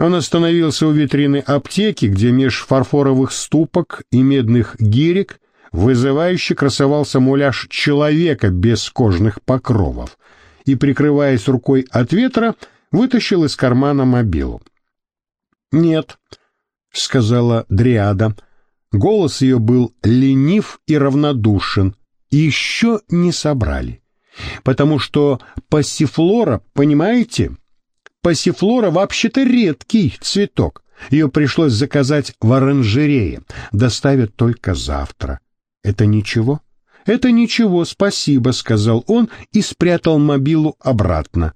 Он остановился у витрины аптеки, где меж фарфоровых ступок и медных гирек вызывающе красовался муляж человека без кожных покровов и, прикрываясь рукой от ветра, вытащил из кармана мобилу. «Нет», — сказала Дриада. Голос ее был ленив и равнодушен. Еще не собрали. Потому что пассифлора, понимаете, Пассифлора вообще-то редкий цветок. Ее пришлось заказать в оранжерее. Доставят только завтра. Это ничего? Это ничего, спасибо, сказал он и спрятал мобилу обратно.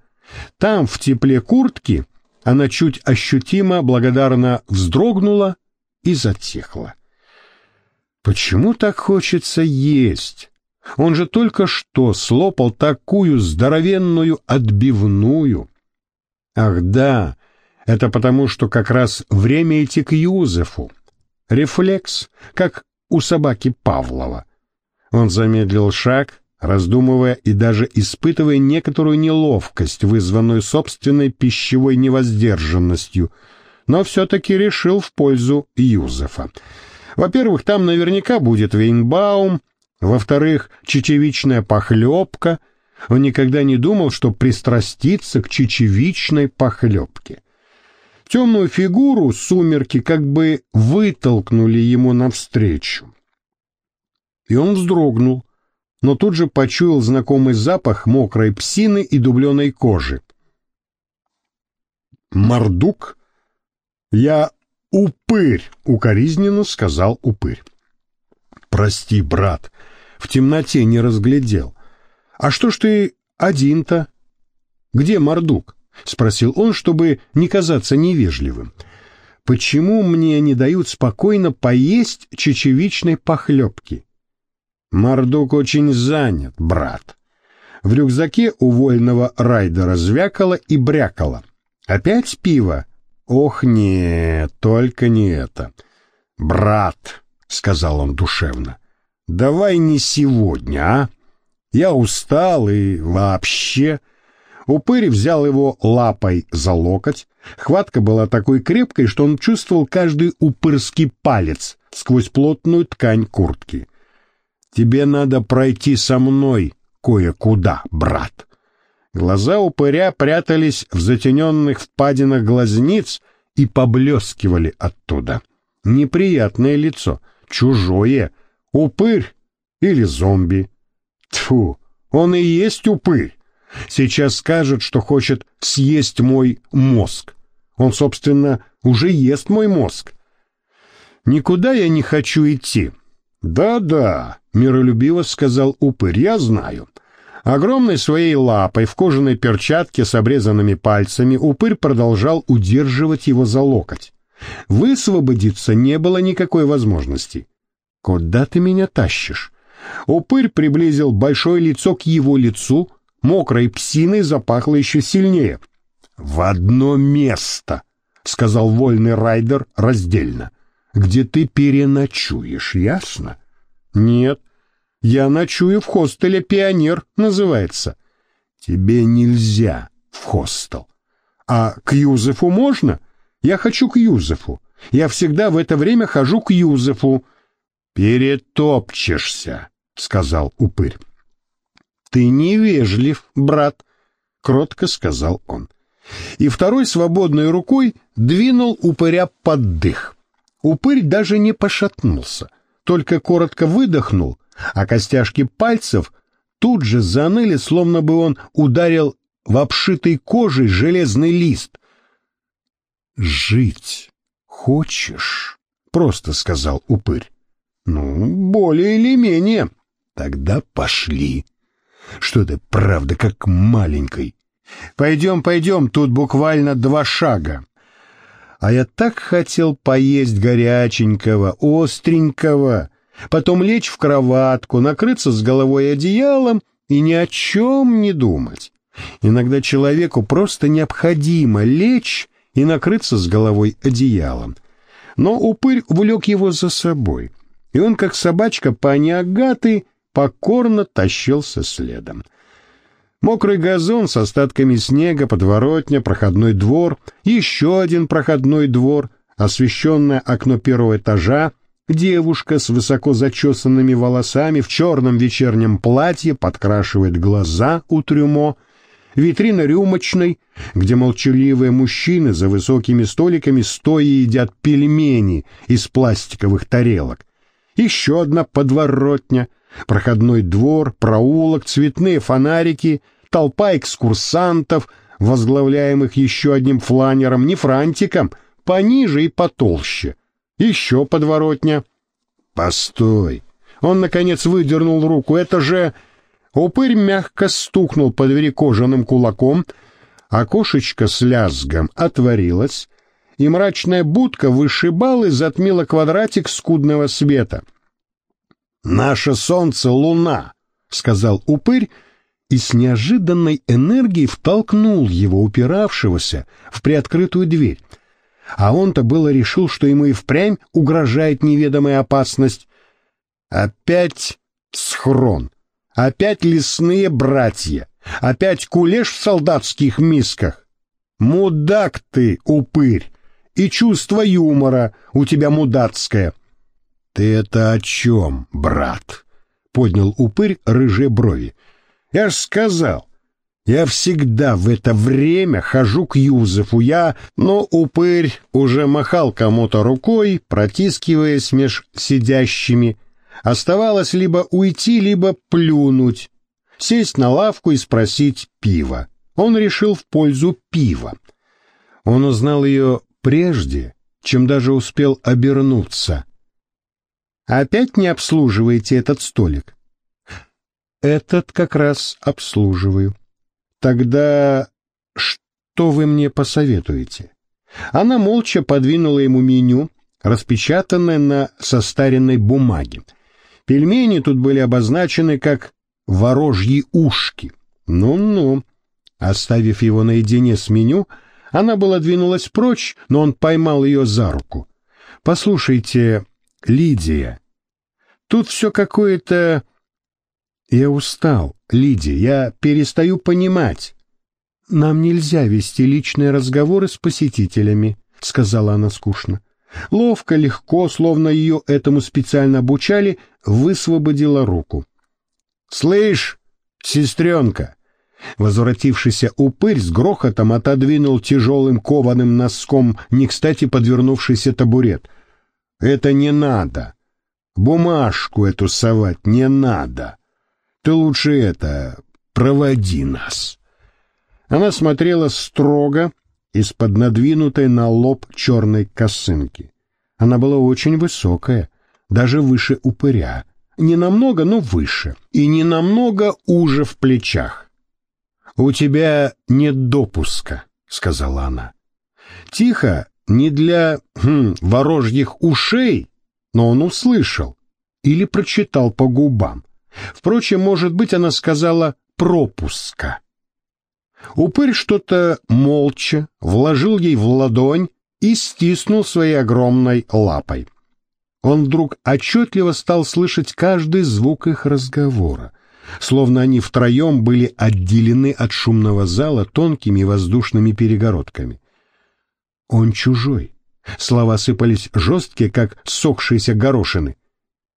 Там, в тепле куртки, она чуть ощутимо благодарно вздрогнула и затихла. Почему так хочется есть? Он же только что слопал такую здоровенную отбивную. Ах да, это потому, что как раз время идти к Юзефу. Рефлекс, как у собаки Павлова. Он замедлил шаг, раздумывая и даже испытывая некоторую неловкость, вызванную собственной пищевой невоздержанностью, но все-таки решил в пользу Юзефа. Во-первых, там наверняка будет Вейнбаум, во-вторых, чечевичная похлебка — он никогда не думал, что пристрастится к чечевичной похлебке. Темную фигуру сумерки как бы вытолкнули ему навстречу. И он вздрогнул, но тут же почуял знакомый запах мокрой псины и дубленой кожи. «Мордук? Я упырь!» — укоризненно сказал упырь. «Прости, брат, в темноте не разглядел. «А что ж ты один-то?» «Где Мордук?» — спросил он, чтобы не казаться невежливым. «Почему мне не дают спокойно поесть чечевичной похлебки?» «Мордук очень занят, брат». В рюкзаке у вольного райдера звякало и брякало. «Опять пиво?» «Ох, нет, только не это». «Брат», — сказал он душевно, — «давай не сегодня, а?» Я устал и вообще... Упырь взял его лапой за локоть. Хватка была такой крепкой, что он чувствовал каждый упырский палец сквозь плотную ткань куртки. «Тебе надо пройти со мной кое-куда, брат». Глаза упыря прятались в затененных впадинах глазниц и поблескивали оттуда. Неприятное лицо, чужое, упырь или зомби. Тьфу, он и есть упырь. Сейчас скажет, что хочет съесть мой мозг. Он, собственно, уже ест мой мозг. Никуда я не хочу идти. Да-да, миролюбиво сказал упырь, я знаю. Огромной своей лапой в кожаной перчатке с обрезанными пальцами упырь продолжал удерживать его за локоть. Высвободиться не было никакой возможности. «Куда ты меня тащишь?» Упырь приблизил большое лицо к его лицу, мокрой псиной запахло еще сильнее. «В одно место», — сказал вольный райдер раздельно, — «где ты переночуешь, ясно?» «Нет, я ночую в хостеле «Пионер» называется». «Тебе нельзя в хостел». «А к Юзефу можно?» «Я хочу к Юзефу. Я всегда в это время хожу к Юзефу». «Перетопчешься», — сказал упырь. «Ты невежлив, брат», — кротко сказал он. И второй свободной рукой двинул упыря под дых. Упырь даже не пошатнулся, только коротко выдохнул, а костяшки пальцев тут же заныли, словно бы он ударил в обшитый кожей железный лист. «Жить хочешь?» — просто сказал упырь. «Ну, более или менее», Тогда пошли. Что ты, правда, как маленькой. Пойдем, пойдем, тут буквально два шага. А я так хотел поесть горяченького, остренького, потом лечь в кроватку, накрыться с головой одеялом и ни о чем не думать. Иногда человеку просто необходимо лечь и накрыться с головой одеялом. Но упырь влек его за собой, и он, как собачка пани Агаты, покорно тащился следом. Мокрый газон с остатками снега, подворотня, проходной двор, еще один проходной двор, освещенное окно первого этажа, девушка с высоко зачесанными волосами в черном вечернем платье подкрашивает глаза у трюмо, витрина рюмочной, где молчаливые мужчины за высокими столиками стоя едят пельмени из пластиковых тарелок, еще одна подворотня, проходной двор, проулок, цветные фонарики — толпа экскурсантов, возглавляемых еще одним фланером, не франтиком, пониже и потолще. Еще подворотня. Постой. Он, наконец, выдернул руку. Это же... Упырь мягко стукнул по двери кожаным кулаком, окошечко с лязгом отворилось, и мрачная будка вышибала и затмила квадратик скудного света. «Наше солнце — луна», — сказал упырь, и с неожиданной энергией втолкнул его, упиравшегося, в приоткрытую дверь. А он-то было решил, что ему и впрямь угрожает неведомая опасность. Опять схрон, опять лесные братья, опять кулеш в солдатских мисках. Мудак ты, упырь, и чувство юмора у тебя мудацкое. — Ты это о чем, брат? — поднял упырь рыжие брови. Я ж сказал, я всегда в это время хожу к Юзефу. Я, но упырь уже махал кому-то рукой, протискиваясь меж сидящими. Оставалось либо уйти, либо плюнуть, сесть на лавку и спросить пива. Он решил в пользу пива. Он узнал ее прежде, чем даже успел обернуться. «Опять не обслуживаете этот столик?» Этот как раз обслуживаю. Тогда что вы мне посоветуете? Она молча подвинула ему меню, распечатанное на состаренной бумаге. Пельмени тут были обозначены как «ворожьи ушки». Ну-ну. Оставив его наедине с меню, она была двинулась прочь, но он поймал ее за руку. «Послушайте, Лидия, тут все какое-то я устал, Лидия, я перестаю понимать. Нам нельзя вести личные разговоры с посетителями, сказала она скучно. Ловко, легко, словно ее этому специально обучали, высвободила руку. «Слышь, сестренка!» Возвратившийся упырь с грохотом отодвинул тяжелым кованым носком не кстати подвернувшийся табурет. «Это не надо. Бумажку эту совать не надо. Ты лучше это, проводи нас. Она смотрела строго из-под надвинутой на лоб черной косынки. Она была очень высокая, даже выше упыря. Не намного, но выше. И не намного уже в плечах. «У тебя нет допуска», — сказала она. Тихо, не для хм, ворожьих ушей, но он услышал или прочитал по губам. Впрочем, может быть, она сказала «пропуска». Упырь что-то молча вложил ей в ладонь и стиснул своей огромной лапой. Он вдруг отчетливо стал слышать каждый звук их разговора, словно они втроем были отделены от шумного зала тонкими воздушными перегородками. «Он чужой». Слова сыпались жесткие, как сохшиеся горошины.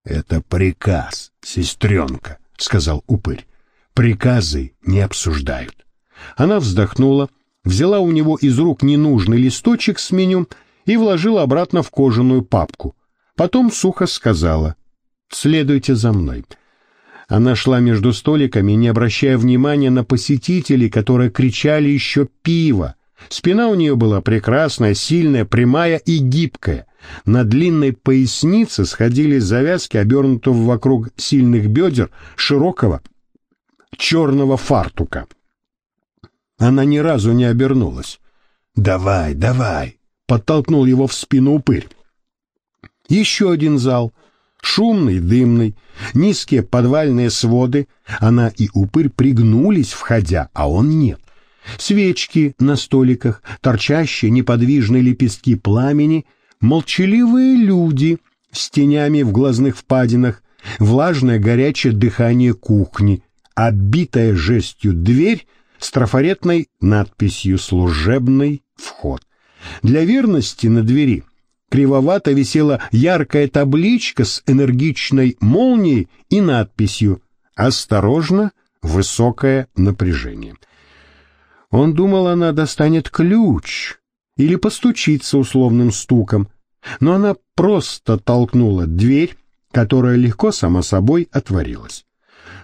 «Это приказ, сестренка», — сказал упырь. «Приказы не обсуждают». Она вздохнула, взяла у него из рук ненужный листочек с меню и вложила обратно в кожаную папку. Потом сухо сказала «Следуйте за мной». Она шла между столиками, не обращая внимания на посетителей, которые кричали еще «пиво». Спина у нее была прекрасная, сильная, прямая и гибкая. На длинной пояснице сходили завязки, обернутого вокруг сильных бедер широкого черного фартука. Она ни разу не обернулась. «Давай, давай!» — подтолкнул его в спину упырь. Еще один зал, шумный, дымный, низкие подвальные своды. Она и упырь пригнулись, входя, а он нет. Свечки на столиках, торчащие неподвижные лепестки пламени — молчаливые люди с тенями в глазных впадинах, влажное горячее дыхание кухни, обитая жестью дверь с трафаретной надписью «Служебный вход». Для верности на двери кривовато висела яркая табличка с энергичной молнией и надписью «Осторожно, высокое напряжение». Он думал, она достанет ключ или постучится условным стуком, но она просто толкнула дверь, которая легко сама собой отворилась.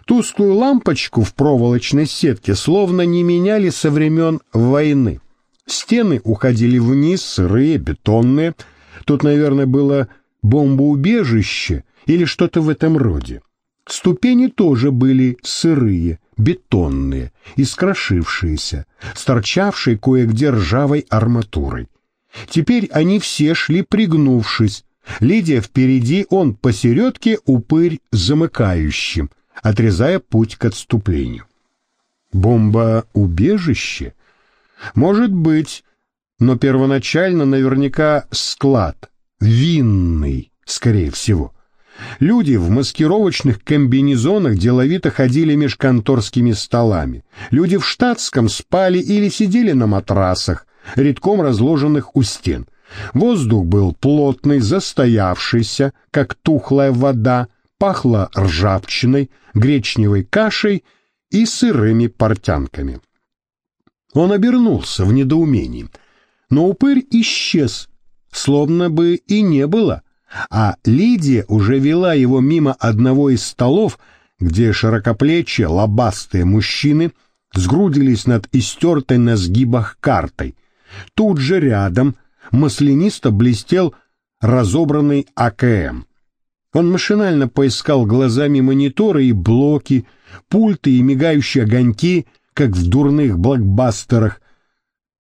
Тусклую лампочку в проволочной сетке словно не меняли со времен войны. Стены уходили вниз, сырые, бетонные. Тут, наверное, было бомбоубежище или что-то в этом роде. Ступени тоже были сырые, бетонные, искрошившиеся, с торчавшей кое-где ржавой арматурой. Теперь они все шли пригнувшись. Лидия впереди, он посередке, упырь замыкающим, отрезая путь к отступлению. Бомба-убежище? Может быть, но первоначально наверняка склад, винный, скорее всего. Люди в маскировочных комбинезонах деловито ходили меж конторскими столами. Люди в штатском спали или сидели на матрасах, редком разложенных у стен. Воздух был плотный, застоявшийся, как тухлая вода, пахло ржавчиной, гречневой кашей и сырыми портянками. Он обернулся в недоумении, но упырь исчез, словно бы и не было, а Лидия уже вела его мимо одного из столов, где широкоплечие лобастые мужчины сгрудились над истертой на сгибах картой. Тут же рядом маслянисто блестел разобранный АКМ. Он машинально поискал глазами мониторы и блоки, пульты и мигающие огоньки, как в дурных блокбастерах.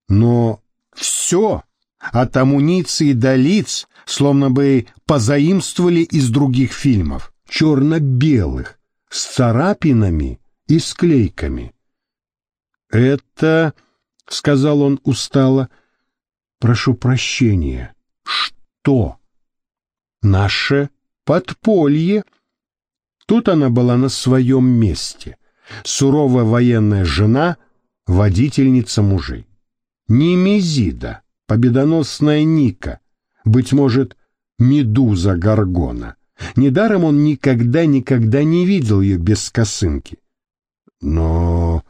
Но все, от амуниции до лиц, словно бы позаимствовали из других фильмов, черно-белых, с царапинами и склейками. «Это...» — сказал он устало. «Прошу прощения. Что?» «Наше подполье». Тут она была на своем месте. Суровая военная жена, водительница мужей. Немезида, победоносная Ника, быть может, Медуза Гаргона. Недаром он никогда-никогда не видел ее без косынки. Но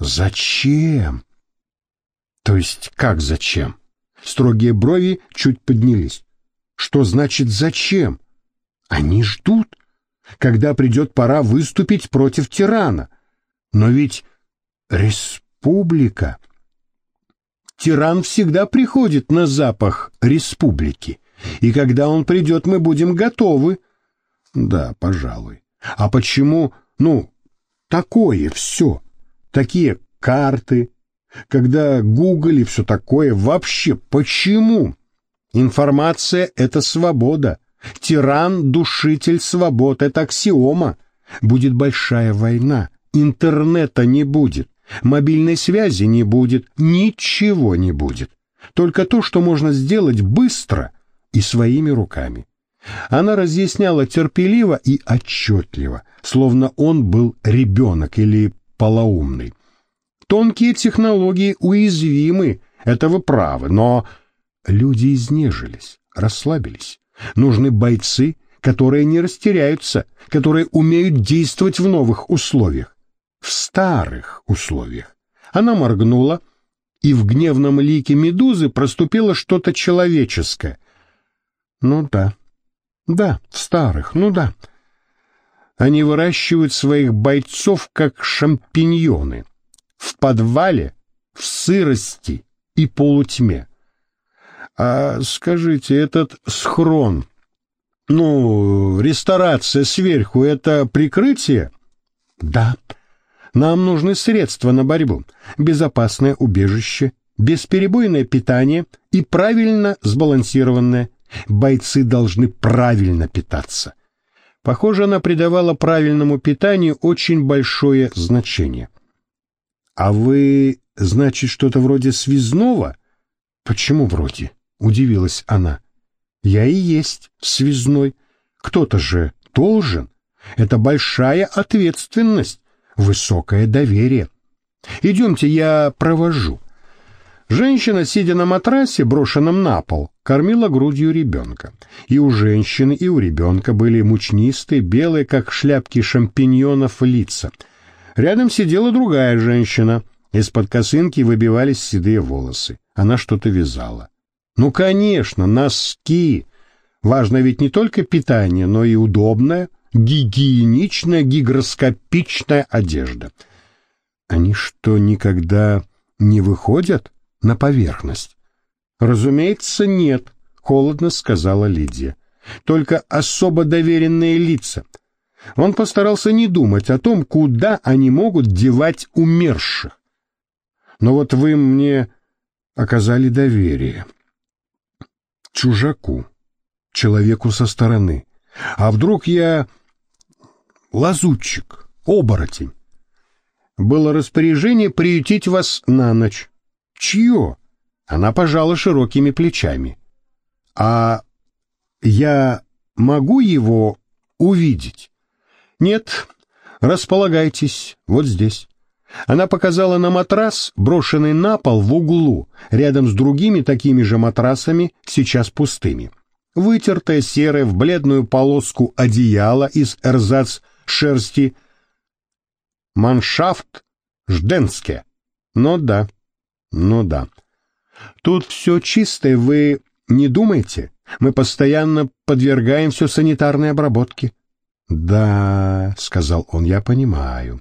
Зачем? То есть как зачем? Строгие брови чуть поднялись. Что значит зачем? Они ждут, когда придет пора выступить против тирана. Но ведь республика... Тиран всегда приходит на запах республики, и когда он придет, мы будем готовы. Да, пожалуй. А почему, ну, такое все? такие карты, когда Google и все такое. Вообще, почему? Информация — это свобода. Тиран — душитель свобод, это аксиома. Будет большая война, интернета не будет, мобильной связи не будет, ничего не будет. Только то, что можно сделать быстро и своими руками. Она разъясняла терпеливо и отчетливо, словно он был ребенок или полоумный. Тонкие технологии уязвимы, это вы правы, но люди изнежились, расслабились. Нужны бойцы, которые не растеряются, которые умеют действовать в новых условиях, в старых условиях. Она моргнула, и в гневном лике медузы проступило что-то человеческое. Ну да, да, в старых, ну да. Они выращивают своих бойцов, как шампиньоны, в подвале, в сырости и полутьме. А скажите, этот схрон, ну, ресторация сверху, это прикрытие? Да. Нам нужны средства на борьбу, безопасное убежище, бесперебойное питание и правильно сбалансированное. Бойцы должны правильно питаться. Похоже, она придавала правильному питанию очень большое значение. «А вы, значит, что-то вроде связного?» «Почему вроде?» — удивилась она. «Я и есть связной. Кто-то же должен. Это большая ответственность. Высокое доверие. Идемте, я провожу. Женщина, сидя на матрасе, брошенном на пол, кормила грудью ребенка. И у женщины, и у ребенка были мучнистые, белые, как шляпки шампиньонов, лица. Рядом сидела другая женщина. Из-под косынки выбивались седые волосы. Она что-то вязала. Ну, конечно, носки. Важно ведь не только питание, но и удобная, гигиеничная, гигроскопичная одежда. Они что, никогда не выходят на поверхность? Разумеется, нет, холодно сказала Лидия. Только особо доверенные лица. Он постарался не думать о том, куда они могут девать умерших. Но вот вы мне оказали доверие. Чужаку, человеку со стороны. А вдруг я лазутчик, оборотень? Было распоряжение приютить вас на ночь. Чье? Она пожала широкими плечами. А я могу его увидеть? Нет, располагайтесь вот здесь. Она показала на матрас, брошенный на пол в углу, рядом с другими такими же матрасами, сейчас пустыми. Вытертое серое в бледную полоску одеяло из эрзац шерсти. Маншафт Жденске. Ну да, ну да. Тут все чистое, вы не думаете? Мы постоянно подвергаем все санитарной обработке. Да, сказал он, я понимаю.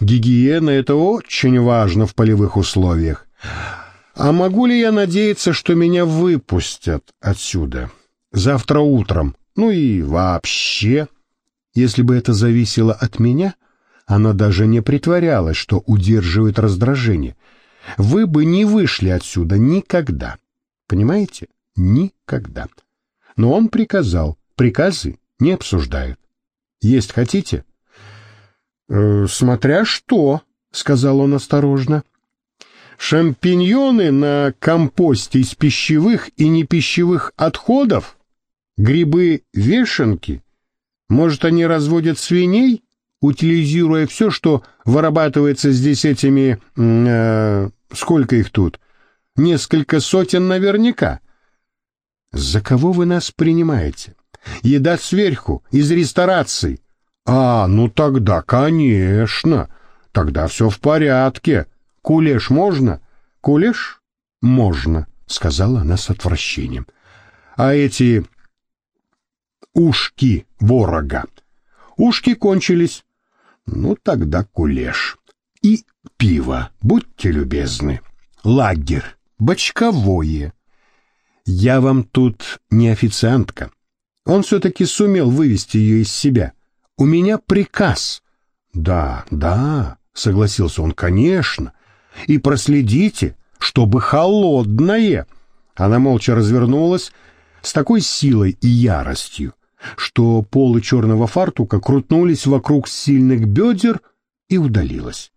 Гигиена — это очень важно в полевых условиях. А могу ли я надеяться, что меня выпустят отсюда? Завтра утром. Ну и вообще. Если бы это зависело от меня, она даже не притворялась, что удерживает раздражение. Вы бы не вышли отсюда никогда. Понимаете? Никогда. Но он приказал. Приказы не обсуждают. Есть хотите? «Э, «Смотря что», — сказал он осторожно. «Шампиньоны на компосте из пищевых и непищевых отходов? Грибы-вешенки? Может, они разводят свиней, утилизируя все, что вырабатывается здесь этими... Э, сколько их тут? Несколько сотен наверняка». «За кого вы нас принимаете? Еда сверху, из рестораций, а, ну тогда, конечно. Тогда все в порядке. Кулеш можно? Кулеш? Можно, сказала она с отвращением. А эти ушки ворога? Ушки кончились. Ну тогда кулеш. И пиво, будьте любезны. Лагерь, бочковое. Я вам тут не официантка. Он все-таки сумел вывести ее из себя. У меня приказ. Да, да, согласился он, конечно. И проследите, чтобы холодное. Она молча развернулась с такой силой и яростью, что полы черного фартука крутнулись вокруг сильных бедер и удалилась.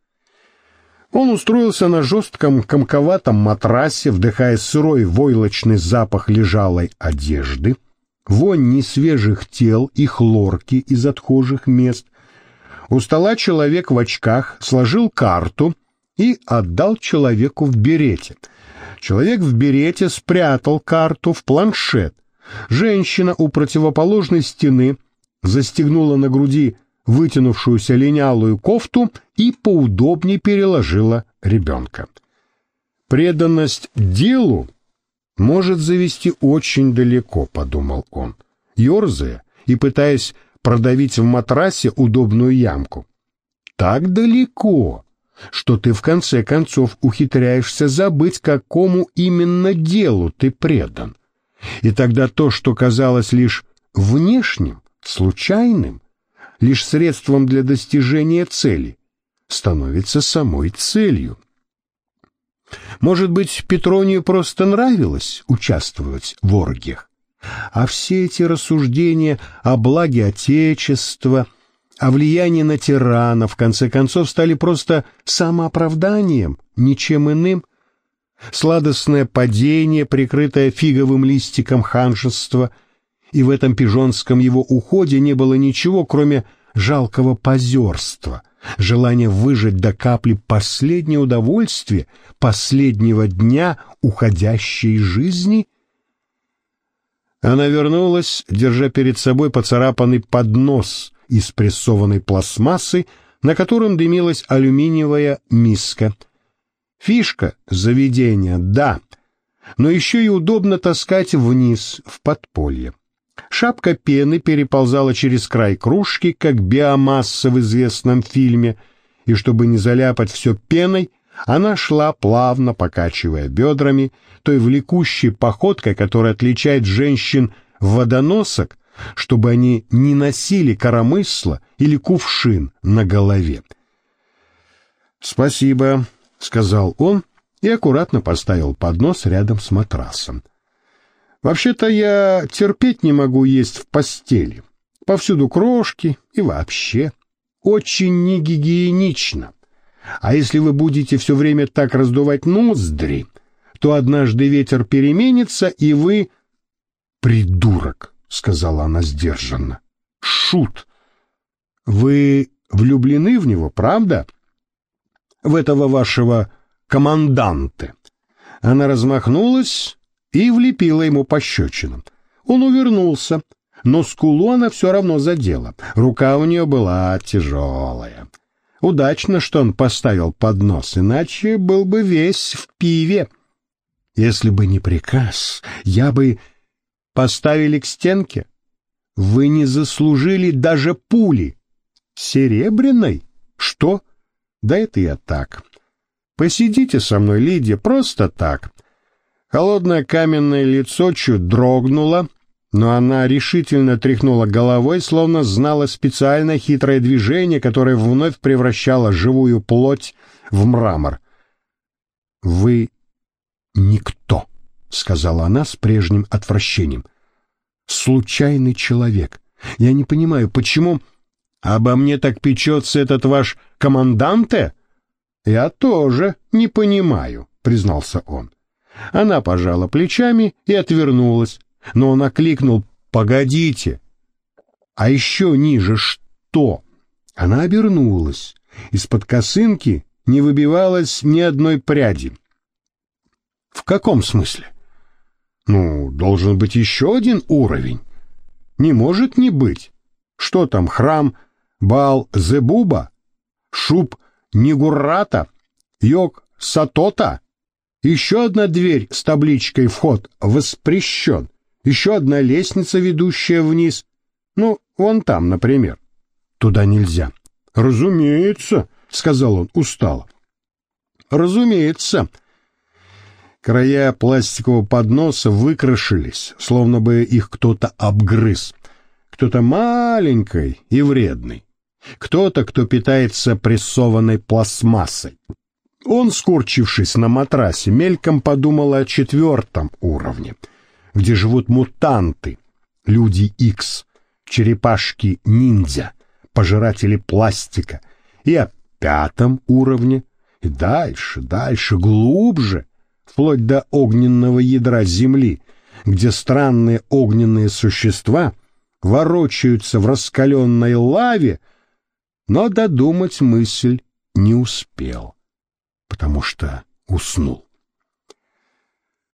Он устроился на жестком комковатом матрасе, вдыхая сырой войлочный запах лежалой одежды, вонь несвежих тел и хлорки из отхожих мест. У стола человек в очках сложил карту и отдал человеку в берете. Человек в берете спрятал карту в планшет. Женщина у противоположной стены застегнула на груди вытянувшуюся линялую кофту и поудобнее переложила ребенка. Преданность делу может завести очень далеко, подумал он, ерзая и пытаясь продавить в матрасе удобную ямку. Так далеко, что ты в конце концов ухитряешься забыть, какому именно делу ты предан. И тогда то, что казалось лишь внешним, случайным, лишь средством для достижения цели, становится самой целью. Может быть, Петронию просто нравилось участвовать в оргиях? А все эти рассуждения о благе Отечества, о влиянии на тирана, в конце концов, стали просто самооправданием, ничем иным. Сладостное падение, прикрытое фиговым листиком ханжества, и в этом пижонском его уходе не было ничего, кроме жалкого позерства — желание выжать до капли последнее удовольствие последнего дня уходящей жизни? Она вернулась, держа перед собой поцарапанный поднос из прессованной пластмассы, на котором дымилась алюминиевая миска. Фишка заведения, да, но еще и удобно таскать вниз, в подполье. Шапка пены переползала через край кружки, как биомасса в известном фильме, и чтобы не заляпать все пеной, она шла, плавно покачивая бедрами, той влекущей походкой, которая отличает женщин водоносок, чтобы они не носили коромысла или кувшин на голове. «Спасибо», — сказал он и аккуратно поставил поднос рядом с матрасом. «Вообще-то я терпеть не могу есть в постели. Повсюду крошки и вообще. Очень негигиенично. А если вы будете все время так раздувать ноздри, то однажды ветер переменится, и вы... Придурок, сказала она сдержанно. Шут. Вы влюблены в него, правда? В этого вашего команданте. Она размахнулась и влепила ему пощечину. Он увернулся, но скулу она все равно задела. Рука у нее была тяжелая. Удачно, что он поставил поднос, иначе был бы весь в пиве. Если бы не приказ, я бы... Поставили к стенке. Вы не заслужили даже пули. Серебряной? Что? Да это я так. Посидите со мной, Лидия, просто так. Холодное каменное лицо чуть дрогнуло, но она решительно тряхнула головой, словно знала специальное хитрое движение, которое вновь превращало живую плоть в мрамор. «Вы никто», — сказала она с прежним отвращением. «Случайный человек. Я не понимаю, почему...» «Обо мне так печется этот ваш команданте?» «Я тоже не понимаю», — признался он. Она пожала плечами и отвернулась, но он окликнул «Погодите!» А еще ниже что? Она обернулась. Из-под косынки не выбивалось ни одной пряди. В каком смысле? Ну, должен быть еще один уровень. Не может не быть. Что там, храм Бал Зебуба? Шуб Нигурата? Йог Сатота? Еще одна дверь с табличкой «Вход воспрещен». Еще одна лестница, ведущая вниз. Ну, вон там, например. Туда нельзя. Разумеется, сказал он устало. Разумеется. Края пластикового подноса выкрашились, словно бы их кто-то обгрыз. Кто-то маленький и вредный. Кто-то, кто питается прессованной пластмассой. Он, скорчившись на матрасе, мельком подумал о четвертом уровне, где живут мутанты, люди Икс, черепашки-ниндзя, пожиратели пластика, и о пятом уровне, и дальше, дальше, глубже, вплоть до огненного ядра Земли, где странные огненные существа ворочаются в раскаленной лаве, но додумать мысль не успел потому что уснул.